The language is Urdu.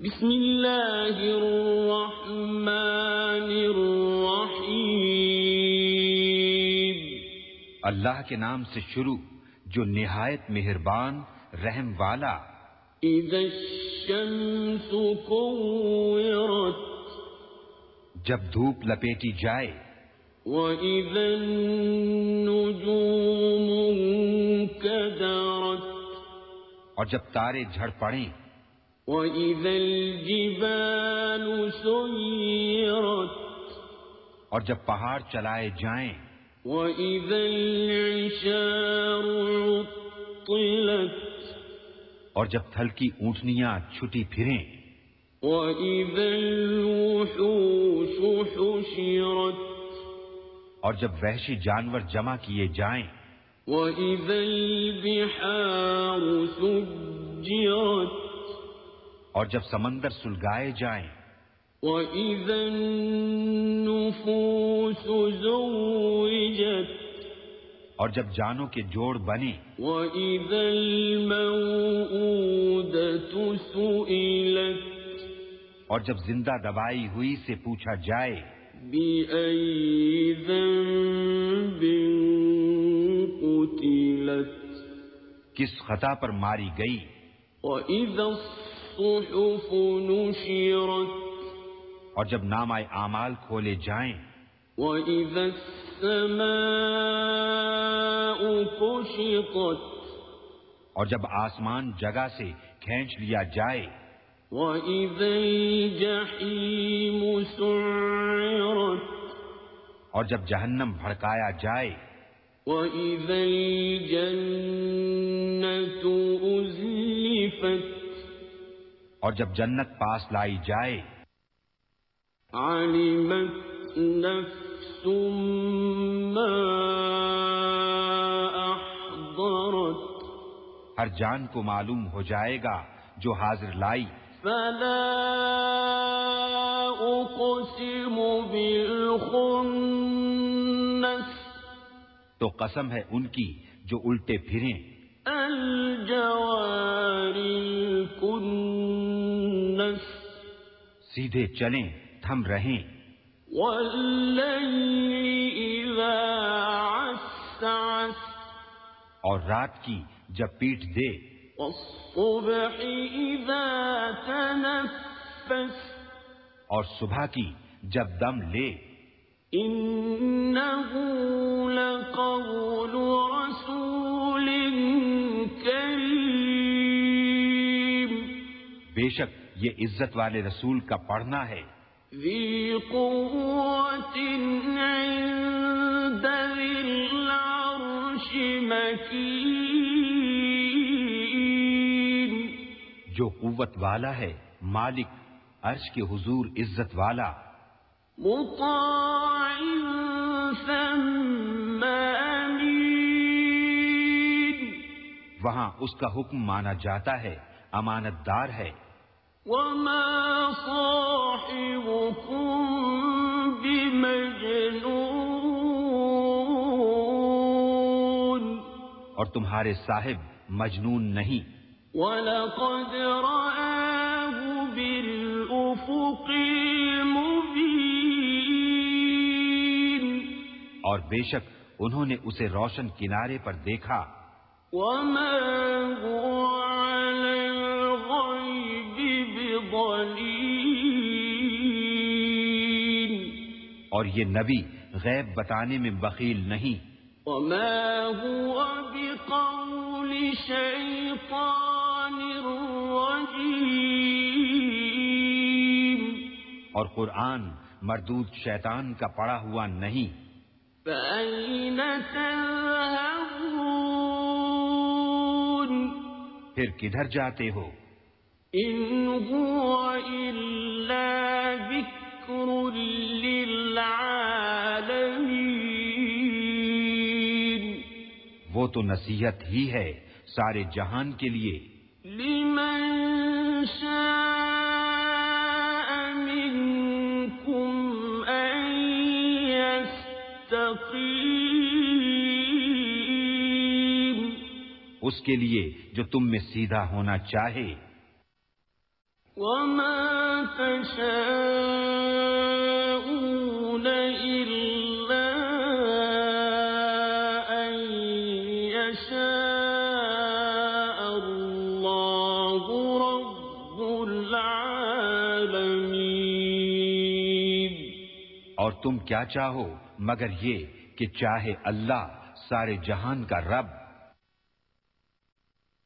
بسم اللہ الرحمن الرحیم اللہ کے نام سے شروع جو نہایت مہربان رحم والا۔ اذا الشمس كورت جب دھوپ لپیٹی جائے۔ وَإِذَا النُّجُومُ انكدرت اور جب تارے جھڑ پڑیں۔ وَإِذَا الْجِبَالُ سُيِّرَتْ اور جب پہاڑ چلائے جائیں وَإِذَا الْعِشَارُ عُطِّلَتْ اور جب تھل کی اونٹنیاں چھٹی پھریں وَإِذَا الْوُحُوشُ حُشِرَتْ اور جب وحشی جانور جمع کیے جائیں وَإِذَا الْبِحَارُ سُجِّرَتْ اور جب سمندر سلگائے جائیں۔ وَإِذَا النُّفُوسُ زُوِّجَتْ۔ اور جب جانوں کے جوڑ بنے۔ وَإِذَا الْمَوْءُودَةُ سُئِلَتْ۔ اور جب زندہ دبائی ہوئی سے پوچھا جائے۔ بِأَيِّ ذَنبٍ قُتِلَتْ۔ کس خطا پر ماری گئی؟ وَإِذَا الصُّحُفُ نُشِرَتْ. اور جب نامہ اعمال کھولے جائیں۔ وَإِذَا السَّمَاءُ كُشِطَتْ. اور جب آسمان جگہ سے کھینچ لیا جائے۔ وَإِذَا الْجَحِيمُ سُعِّرَتْ. اور جب جہنم بھڑکایا جائے۔ وَإِذَا الْجَنَّةُ أُزْلِفَتْ. اور جب جنت پاس لائی جائے۔ عَلِمَتْ نَفْسٌ مَّا أَحْضَرَتْ۔ ہر جان کو معلوم ہو جائے گا جو حاضر لائی۔ فَلَا أُقْسِمُ بِالْخُنَّسِ۔ تو قسم ہے ان کی جو الٹے پھریں۔ الجوار الكنس۔ سیدھے چلیں تھم رہیں۔ اور رات کی جب پیٹ دے۔ اور صبح کی جب دم لے۔ لقول رسول كريم بے شک یہ عزت والے رسول کا پڑھنا ہے۔ عند العرش مكين جو قوت والا ہے مالک عرش کے حضور عزت والا۔ مطاع ثم أمين وہاں اس کا حکم مانا جاتا ہے امانت دار ہے۔ وما صاحبكم بمجنون اور تمہارے صاحب مجنون نہیں۔ ولقد رآه بالأفق المبين اور بے شک انہوں نے اسے روشن کنارے پر دیکھا۔ وما هو اور یہ نبی غیب بتانے میں بخیل نہیں۔ وما هو بقول شيطان رجيم اور قرآن مردود شیطان کا پڑا ہوا نہیں۔ فأين تذهبون پھر کدھر جاتے ہو؟ إن هو إلا وہ تو نصیحت ہی ہے سارے جہان کے لیے۔ لمن شاء منكم يستقيم اس کے لیے جو تم میں سیدھا ہونا چاہے۔ وما تشاءون يشاء الله رب العالمين اور تم کیا چاہو مگر یہ کہ چاہے اللہ سارے جہان کا رب